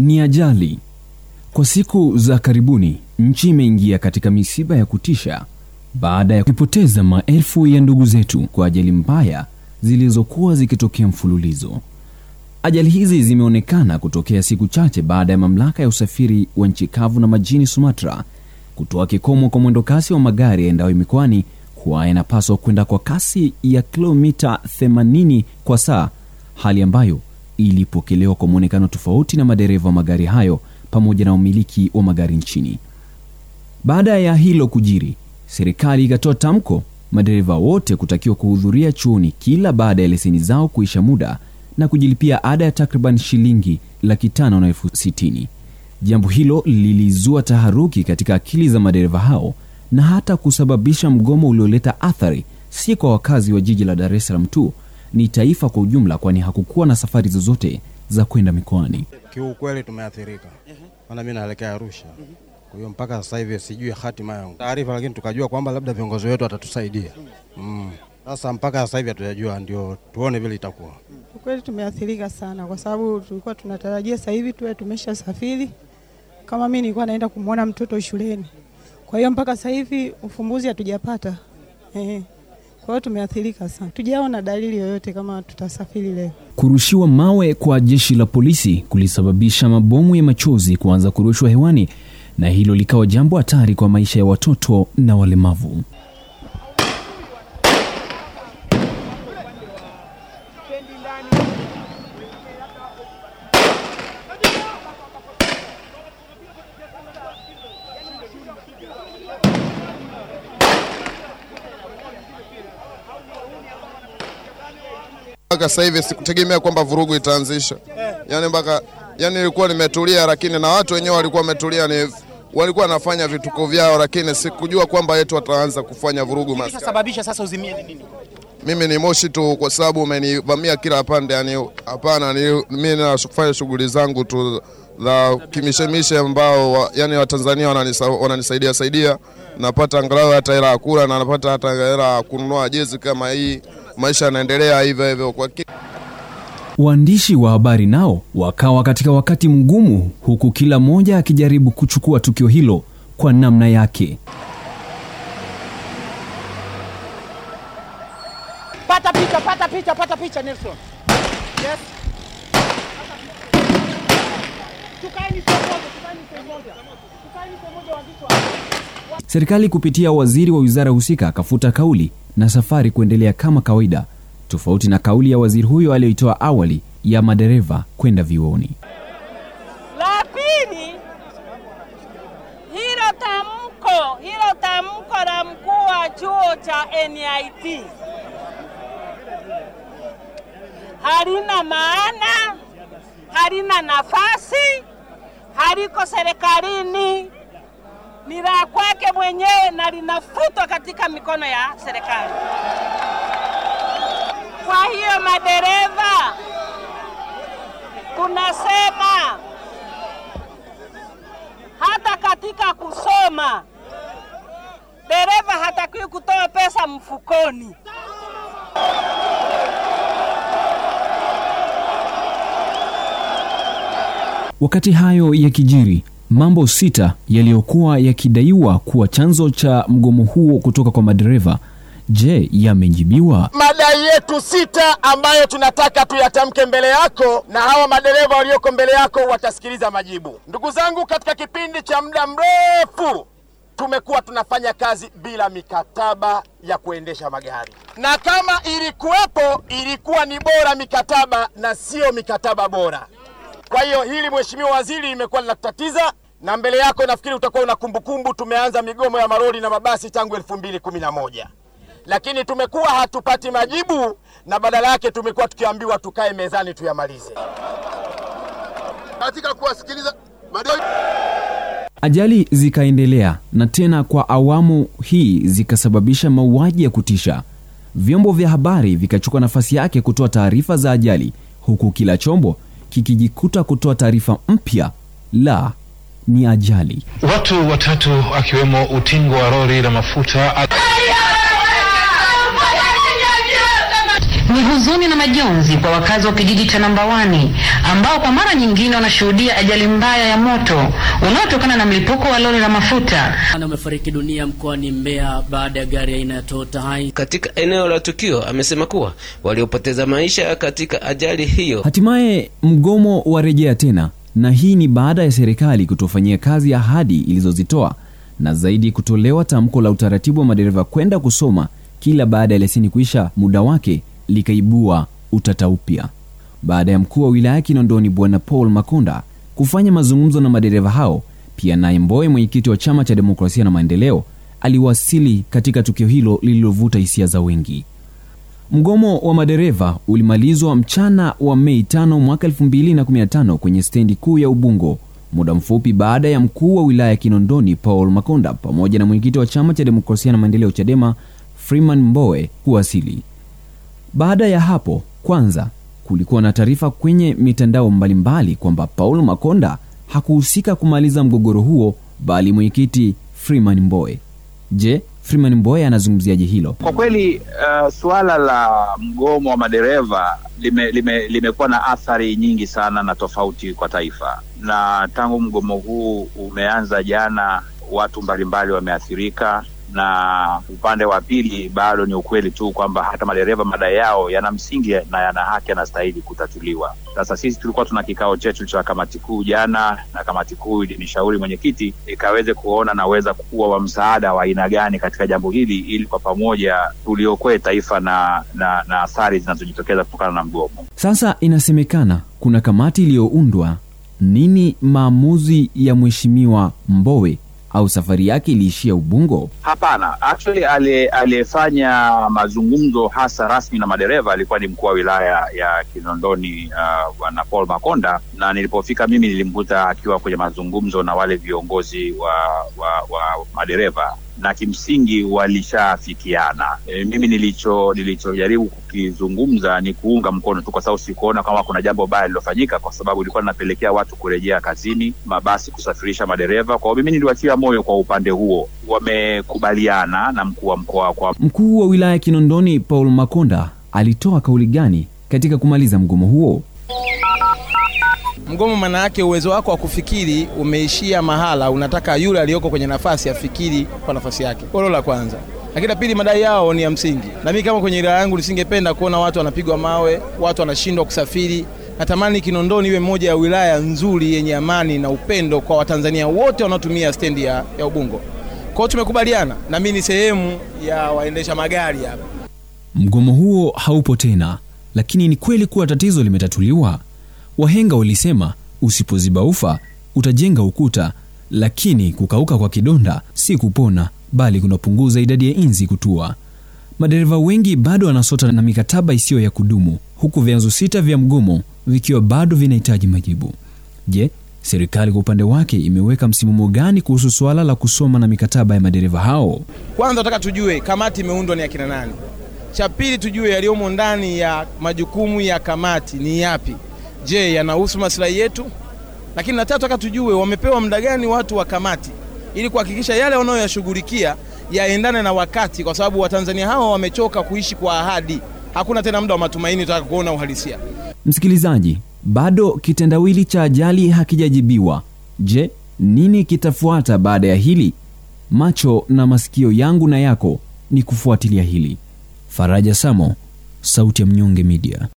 Ni ajali. Kwa siku za karibuni, nchi imeingia katika misiba ya kutisha baada ya kupoteza maelfu ya ndugu zetu kwa ajali mbaya zilizokuwa zikitokea mfululizo. Ajali hizi zimeonekana kutokea siku chache baada ya mamlaka ya usafiri wa nchi kavu na majini Sumatra kutoa kikomo kwa mwendokasi wa magari yaendayo mikoani kuwa yanapaswa kwenda kwa kasi ya kilomita 80 kwa saa, hali ambayo ilipokelewa kwa mwonekano tofauti na madereva wa magari hayo pamoja na umiliki wa magari nchini. Baada ya hilo kujiri, serikali ikatoa tamko madereva wote kutakiwa kuhudhuria chuoni kila baada ya leseni zao kuisha muda na kujilipia ada ya takriban shilingi laki tano na elfu sitini. Jambo hilo lilizua taharuki katika akili za madereva hao na hata kusababisha mgomo ulioleta athari si kwa wakazi wa jiji la Dar es Salaam tu, ni taifa kwa ujumla, kwani hakukuwa na safari zozote za kwenda mikoani. Kiukweli tumeathirika, maana mi naelekea Arusha. Kwa hiyo mpaka sasa hivi sijui hatima yangu taarifa, lakini tukajua kwamba labda viongozi wetu watatusaidia. Mm. Sasa mpaka sasa hivi hatujajua, ndio tuone vile itakuwa. kiukweli kweli tumeathirika sana, kwa sababu tulikuwa tunatarajia sasa hivi tuwe tumesha safiri. Kama mi nilikuwa naenda kumwona mtoto shuleni, kwa hiyo mpaka sasa hivi ufumbuzi hatujapata. Eh, kwa hiyo tumeathirika sana, tujaona dalili yoyote kama tutasafiri leo. Kurushiwa mawe kwa jeshi la polisi kulisababisha mabomu ya machozi kuanza kurushwa hewani, na hilo likawa jambo hatari kwa maisha ya watoto na walemavu. Mpaka sasa hivi sikutegemea kwamba vurugu itaanzisha, yani mpaka yani nilikuwa nimetulia, lakini na watu wenyewe walikuwa wametulia, ni walikuwa wanafanya vituko vyao, lakini sikujua kwamba yetu wataanza kufanya vurugu. Kilichosababisha sasa uzimie ni nini? Mimi ni moshi tu, kwa sababu umenivamia kila pande. Yani hapana, mimi nafanya shughuli zangu tu za kimishemishe ambao yani Watanzania wananisaidia saidia, napata angalau hata hela ya kula na napata hata hela ya kununua jezi kama hii. Maisha yanaendelea hivyo hivyo kwa. Waandishi wa habari nao wakawa katika wakati mgumu, huku kila mmoja akijaribu kuchukua tukio hilo kwa namna yake. Pata picha, pata picha, pata picha Nelson. Yes. Serikali kupitia waziri wa wizara husika akafuta kauli na safari kuendelea kama kawaida, tofauti na kauli ya waziri huyo aliyoitoa awali ya madereva kwenda vioni. La pili, hilo tamko hilo tamko la mkuu wa chuo cha NIT halina maana, halina nafasi, haliko serikalini, ni la kwake mwenyewe na linafutwa katika mikono ya serikali. Kwa hiyo madereva, tunasema hata katika kusoma dereva hatakiwi kutoa pesa mfukoni. Wakati hayo yakijiri, mambo sita yaliyokuwa yakidaiwa kuwa chanzo cha mgomo huo kutoka kwa madereva, je, yamejibiwa? madai yetu sita ambayo tunataka tuyatamke mbele yako na hawa madereva walioko mbele yako watasikiliza majibu. Ndugu zangu, katika kipindi cha muda mrefu tumekuwa tunafanya kazi bila mikataba ya kuendesha magari, na kama ilikuwepo ilikuwa ni bora mikataba na sio mikataba bora. Kwa hiyo hili Mheshimiwa Waziri imekuwa linatatiza na mbele yako nafikiri utakuwa una kumbukumbu, tumeanza migomo ya maroli na mabasi tangu elfu mbili kumi na moja lakini tumekuwa hatupati majibu na badala yake tumekuwa tukiambiwa tukae mezani tuyamalize. katika kuwasikiliza madai Ajali zikaendelea na tena kwa awamu hii zikasababisha mauaji ya kutisha. Vyombo vya habari vikachukua nafasi yake kutoa taarifa za ajali, huku kila chombo kikijikuta kutoa taarifa mpya. La, ni ajali. Watu watatu akiwemo utingo wa lori la mafuta Ni huzuni na majonzi kwa wakazi wa kijiji cha namba Nambawani ambao kwa mara nyingine wanashuhudia ajali mbaya ya moto unaotokana na mlipuko wa lori la mafuta. Amefariki dunia mkoani Mbeya baada ya gari aina ya Toyota Hiace katika eneo la tukio. Amesema kuwa waliopoteza maisha katika ajali hiyo. Hatimaye mgomo warejea tena, na hii ni baada ya serikali kutofanyia kazi ahadi ilizozitoa na zaidi kutolewa tamko la utaratibu wa madereva kwenda kusoma kila baada ya leseni kuisha muda wake likaibua utata upya baada ya mkuu wa wilaya Kinondoni Bwana Paul Makonda kufanya mazungumzo na madereva hao. Pia naye Mbowe, mwenyekiti wa chama cha demokrasia na maendeleo, aliwasili katika tukio hilo lililovuta hisia za wengi. Mgomo wa madereva ulimalizwa mchana wa Mei 5 mwaka 2015 kwenye stendi kuu ya Ubungo, muda mfupi baada ya mkuu wa wilaya ya Kinondoni Paul Makonda pamoja na mwenyekiti wa chama cha demokrasia na maendeleo Chadema Freeman mboe kuwasili. Baada ya hapo, kwanza kulikuwa na taarifa kwenye mitandao mbalimbali kwamba paulo Makonda hakuhusika kumaliza mgogoro huo bali mwenyekiti Freeman Mbowe. Je, Freeman Mbowe anazungumziaje hilo? Kwa kweli uh, suala la mgomo wa madereva limekuwa lime, lime na athari nyingi sana na tofauti kwa taifa, na tangu mgomo huu umeanza jana, watu mbalimbali wameathirika na upande wa pili bado ni ukweli tu kwamba hata madereva madai yao yana msingi na yana haki, yanastahili kutatuliwa. Sasa sisi tulikuwa tuna kikao chetu cha kamati kuu jana, na kamati kuu ilinishauri mwenyekiti ikaweze kuona naweza kuwa wa msaada wa aina gani katika jambo hili, ili kwa pamoja tuliokoe taifa na na, na athari zinazojitokeza kutokana na mgomo. Sasa inasemekana kuna kamati iliyoundwa. Nini maamuzi ya mheshimiwa Mbowe au safari yake iliishia Ubungo? Hapana, actually aliyefanya mazungumzo hasa rasmi na madereva alikuwa ni mkuu wa wilaya ya Kinondoni bwana uh, Paul Makonda, na nilipofika mimi nilimkuta akiwa kwenye mazungumzo na wale viongozi wa, wa, wa madereva na kimsingi walishafikiana. E, mimi nilicho nilichojaribu kukizungumza ni kuunga mkono tu, kwa sababu sikuona kama kuna jambo baya lilofanyika, kwa sababu ilikuwa linapelekea watu kurejea kazini, mabasi kusafirisha madereva. Kwa hiyo mimi niliwatia moyo kwa upande huo, wamekubaliana na mkuu wa mkoa. Kwa mkuu wa wilaya ya Kinondoni Paul Makonda alitoa kauli gani katika kumaliza mgomo huo? Mgomo maana yake uwezo wako wa kufikiri umeishia mahala, unataka yule aliyoko kwenye nafasi afikiri kwa nafasi yake. Hilo la kwanza. Lakini la pili, madai yao ni ya msingi, na mimi kama kwenye wilaya yangu nisingependa kuona watu wanapigwa mawe, watu wanashindwa kusafiri. Natamani Kinondoni iwe moja ya wilaya nzuri yenye amani na upendo kwa Watanzania wote wanaotumia stendi ya, ya Ubungo. Kwa hiyo tumekubaliana, na mimi ni sehemu ya waendesha magari hapa. Mgomo huo haupo tena, lakini ni kweli kuwa tatizo limetatuliwa. Wahenga walisema usipoziba ufa utajenga ukuta, lakini kukauka kwa kidonda si kupona, bali kunapunguza idadi ya inzi kutua. Madereva wengi bado wanasota na mikataba isiyo ya kudumu, huku vyanzo sita vya mgomo vikiwa bado vinahitaji majibu. Je, serikali kwa upande wake imeweka msimamo gani kuhusu suala la kusoma na mikataba ya madereva hao? Kwanza nataka tujue kamati imeundwa ni akina nani. Cha pili tujue yaliyomo ndani ya majukumu ya kamati ni yapi. Je, yanahusu maslahi yetu? Lakini na tatu, tujue wamepewa muda gani watu wa kamati ili kuhakikisha yale wanayoyashughulikia yaendane na wakati, kwa sababu Watanzania hawa wamechoka kuishi kwa ahadi. Hakuna tena muda wa matumaini, tunataka kuona uhalisia. Msikilizaji, bado kitendawili cha ajali hakijajibiwa. Je, nini kitafuata baada ya hili? Macho na masikio yangu na yako ni kufuatilia hili. Faraja Samo, Sauti ya Mnyonge Media.